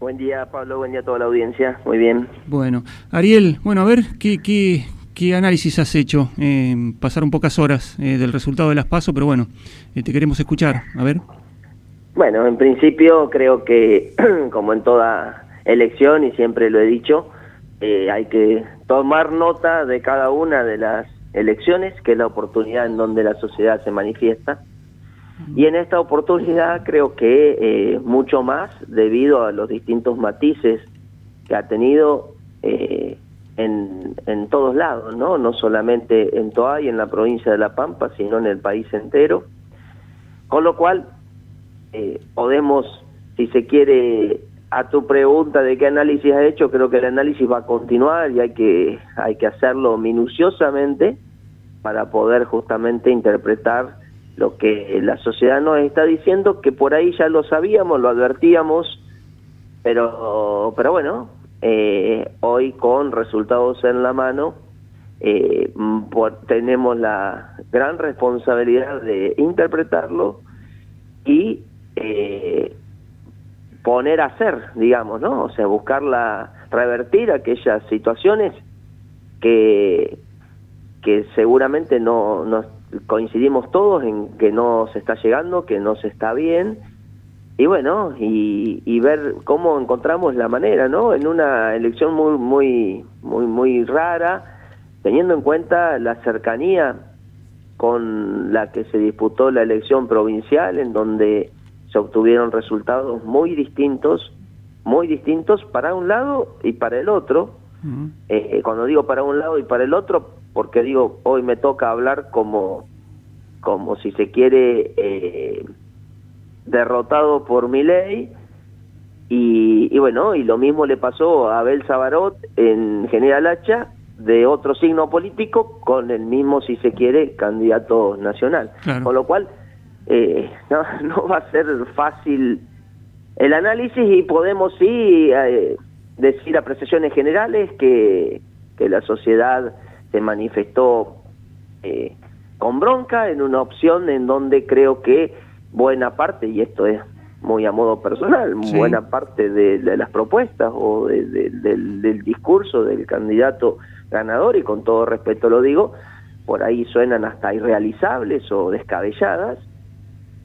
Buen día, Pablo. Buen día a toda la audiencia. Muy bien. Bueno, Ariel, bueno, a ver, ¿qué, qué, qué análisis has hecho? Eh, pasaron pocas horas eh, del resultado de las PASO, pero bueno, eh, te queremos escuchar. A ver. Bueno, en principio creo que, como en toda elección, y siempre lo he dicho, hay que tomar nota de cada una de las elecciones, que es la oportunidad en donde la sociedad se manifiesta y en esta oportunidad creo que eh, mucho más debido a los distintos matices que ha tenido eh, en, en todos lados, ¿no? No solamente en Toa y en la provincia de La Pampa, sino en el país entero. Con lo cual, eh, podemos, si se quiere, a tu pregunta de qué análisis ha hecho, creo que el análisis va a continuar y hay que, hay que hacerlo minuciosamente para poder justamente interpretar lo que la sociedad nos está diciendo, que por ahí ya lo sabíamos, lo advertíamos, pero, pero bueno, eh, hoy con resultados en la mano, eh, tenemos la gran responsabilidad de interpretarlo y eh, poner a hacer, digamos, ¿no? O sea, buscarla, revertir aquellas situaciones que, que seguramente no, no coincidimos todos en que no se está llegando, que no se está bien, y bueno, y, ver cómo encontramos la manera, ¿no? En una elección muy, muy, muy, muy rara, teniendo en cuenta la cercanía con la que se disputó la elección provincial, en donde se obtuvieron resultados muy distintos, muy distintos para un lado y para el otro. Eh, cuando digo para un lado y para el otro, porque digo, hoy me toca hablar como, como si se quiere, eh, derrotado por mi ley, y, bueno, y lo mismo le pasó a Abel Sabarot en General Hacha, de otro signo político, con el mismo, si se quiere, candidato nacional. Con lo cual, eh, no, no, va a ser fácil el análisis y podemos sí eh, decir apreciaciones generales que, que la sociedad se manifestó eh, con bronca en una opción en donde creo que buena parte, y esto es muy a modo personal, buena parte de, las propuestas o del, discurso del candidato ganador, y con todo respeto lo digo, por ahí suenan hasta irrealizables o descabelladas,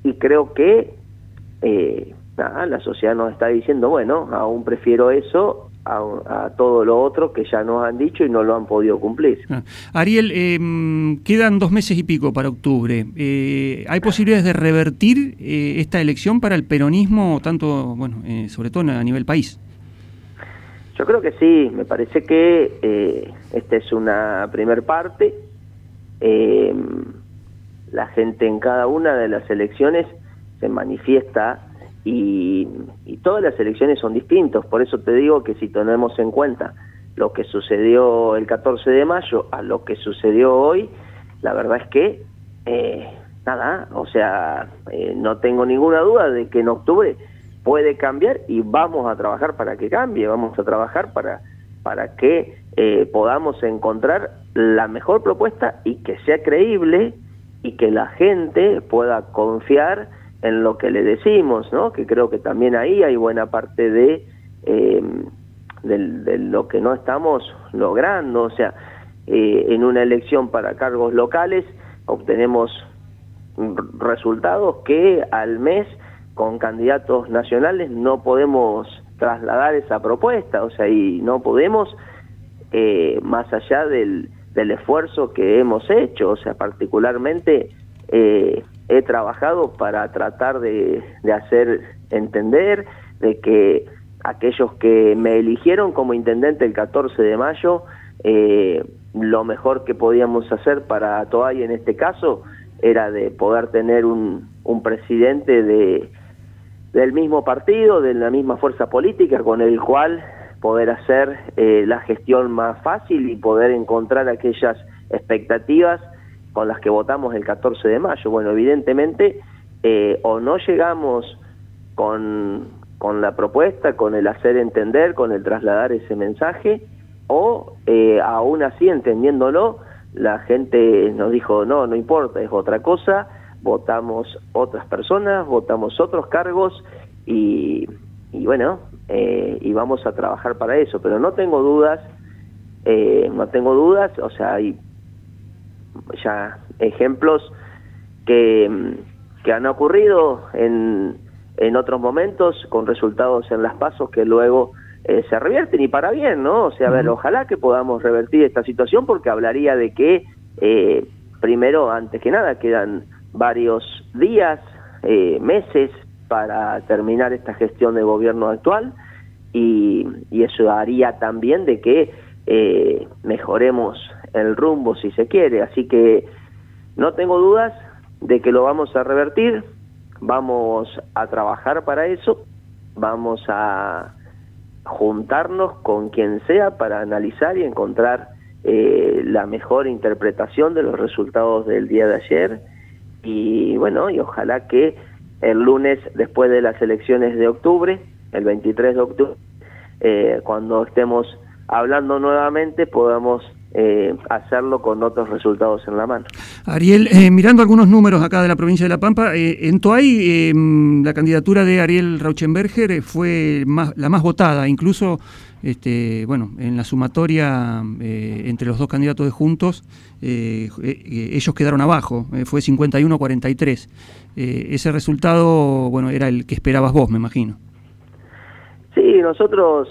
y creo que eh, la sociedad nos está diciendo, bueno, aún prefiero eso a, todo lo otro que ya nos han dicho y no lo han podido cumplir. Ah. Ariel, em, quedan dos meses y pico para octubre. Eh, ¿Hay posibilidades de revertir eh, esta elección para el peronismo, tanto, bueno, eh, sobre todo a nivel país? Yo creo que sí, me parece que esta es una primer parte. Em, la gente en cada una de las elecciones se manifiesta y, todas las elecciones son distintas, por eso te digo que si tenemos en cuenta lo que sucedió el 14 de mayo a lo que sucedió hoy, la verdad es que eh, nada, o sea, eh, no tengo ninguna duda de que en octubre puede cambiar y vamos a trabajar para que cambie, vamos a trabajar para, para que eh, podamos encontrar la mejor propuesta y que sea creíble y que la gente pueda confiar en lo que le decimos, ¿no? Que creo que también ahí hay buena parte de, em, lo que no estamos logrando. O sea, eh, en una elección para cargos locales obtenemos resultados que al mes con candidatos nacionales no podemos trasladar esa propuesta, o sea, y no podemos, eh, más allá del, del esfuerzo que hemos hecho, o sea, particularmente eh, he trabajado para tratar de, hacer entender de que aquellos que me eligieron como intendente el 14 de mayo, eh, lo mejor que podíamos hacer para Toay en este caso era de poder tener un, un presidente de, del mismo partido, de la misma fuerza política, con el cual poder hacer eh, la gestión más fácil y poder encontrar aquellas expectativas con las que votamos el 14 de mayo. Bueno, evidentemente eh, o no llegamos con, con, la propuesta, con el hacer entender, con el trasladar ese mensaje, o eh, aún así entendiéndolo, la gente nos dijo, no, no importa, es otra cosa, votamos otras personas, votamos otros cargos y, y bueno, eh, y vamos a trabajar para eso, pero no tengo dudas, eh, no tengo dudas, o sea, hay ya ejemplos que, que han ocurrido en, en otros momentos con resultados en las pasos que luego eh, se revierten y para bien, ¿no? O sea, a ver, ojalá que podamos revertir esta situación porque hablaría de que, eh, primero, antes que nada, quedan varios días, eh, meses para terminar esta gestión de gobierno actual y, y eso haría también de que mejoremos el rumbo si se quiere. Así que no tengo dudas de que lo vamos a revertir, vamos a trabajar para eso, vamos a juntarnos con quien sea para analizar y encontrar eh, la mejor interpretación de los resultados del día de ayer. Y bueno, y ojalá que el lunes después de las elecciones de octubre, el 23 de octubre, eh, cuando estemos hablando nuevamente podamos eh, hacerlo con otros resultados en la mano. Ariel, eh, mirando algunos números acá de la provincia de La Pampa, eh, en Toay la candidatura de Ariel Rauchenberger fue más, la más votada, incluso este, bueno, en la sumatoria entre los dos candidatos de Juntos, ellos quedaron abajo, fue 51-43. ese resultado, bueno, era el que esperabas vos, me imagino. Sí, nosotros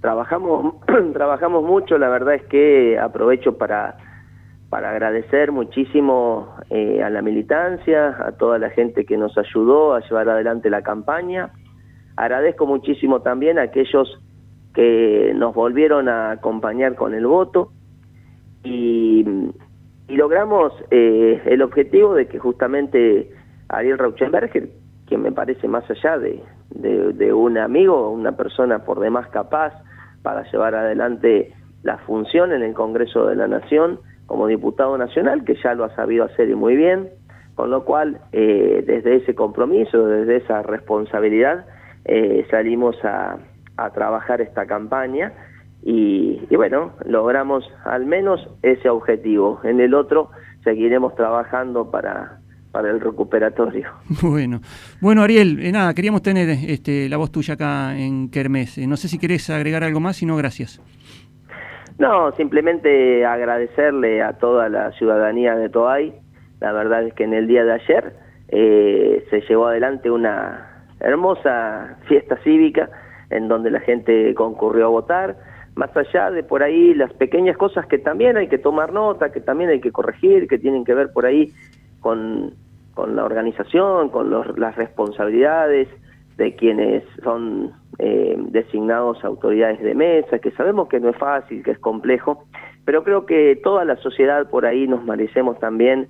trabajamos trabajamos mucho la verdad es que aprovecho para para agradecer muchísimo eh, a la militancia a toda la gente que nos ayudó a llevar adelante la campaña. Agradezco muchísimo también a aquellos que nos volvieron a acompañar con el voto. Y, y logramos eh, el objetivo de que justamente Ariel Rauchenberger quien me parece más allá de, de, un amigo, una persona por demás capaz, para llevar adelante la función en el Congreso de la Nación como diputado nacional, que ya lo ha sabido hacer y muy bien, con lo cual eh, desde ese compromiso, desde esa responsabilidad, eh, salimos a, trabajar esta campaña y, bueno, logramos al menos ese objetivo. En el otro seguiremos trabajando para, para el recuperatorio. Bueno, bueno Ariel, eh, nada, queríamos tener este, la voz tuya acá en Kermés. Eh, no sé si querés agregar algo más, si no, gracias. No, simplemente agradecerle a toda la ciudadanía de Toay. La verdad es que en el día de ayer eh, se llevó adelante una hermosa fiesta cívica en donde la gente concurrió a votar. Más allá de por ahí las pequeñas cosas que también hay que tomar nota, que también hay que corregir, que tienen que ver por ahí con con la organización, con las responsabilidades de quienes son eh, designados autoridades de mesa, que sabemos que no es fácil, que es complejo, pero creo que toda la sociedad por ahí nos merecemos también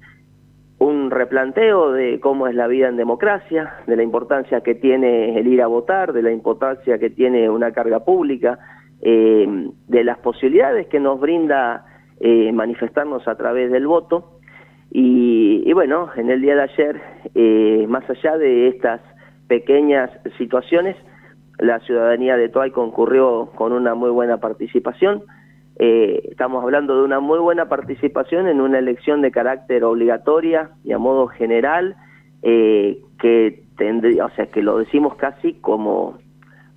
un replanteo de cómo es la vida en democracia, de la importancia que tiene el ir a votar, de la importancia que tiene una carga pública, eh, de las posibilidades que nos brinda eh, manifestarnos a través del voto y, bueno, en el día de ayer, eh, más allá de estas pequeñas situaciones, la ciudadanía de Toay concurrió con una muy buena participación. Eh, estamos hablando de una muy buena participación en una elección de carácter obligatoria y a modo general, eh, que tendría, o sea, que lo decimos casi como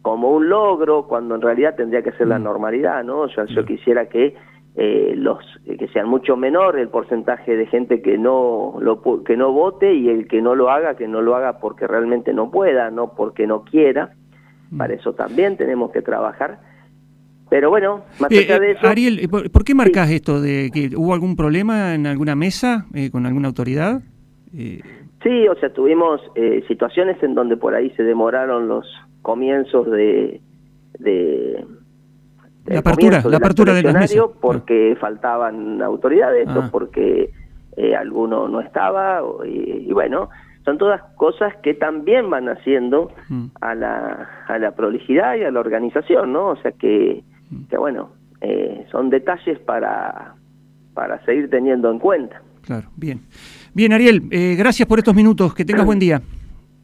como un logro cuando en realidad tendría que ser la mm. normalidad, ¿no? O sea, yo quisiera que eh, los que sean mucho menor el porcentaje de gente que no lo que no vote y el que no lo haga que no lo haga porque realmente no pueda no porque no quiera. Mm. para eso también tenemos que trabajar. Pero bueno más allá eh, de eso. Ariel ¿por, qué marcas esto de que hubo algún problema en alguna mesa eh, con alguna autoridad sí o sea tuvimos situaciones en donde por ahí se demoraron los comienzos de la apertura, la apertura del escenario porque faltaban autoridades o ah. porque eh, alguno no estaba y, bueno son todas cosas que también van haciendo mm. a la a la prolijidad y a la organización no o sea que, mm. que bueno eh, son detalles para para seguir teniendo en cuenta. Claro bien. Bien Ariel eh, gracias por estos minutos. Que tengas buen día.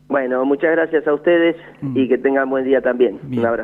Bueno muchas gracias a ustedes mm. y que tengan buen día también. Un abrazo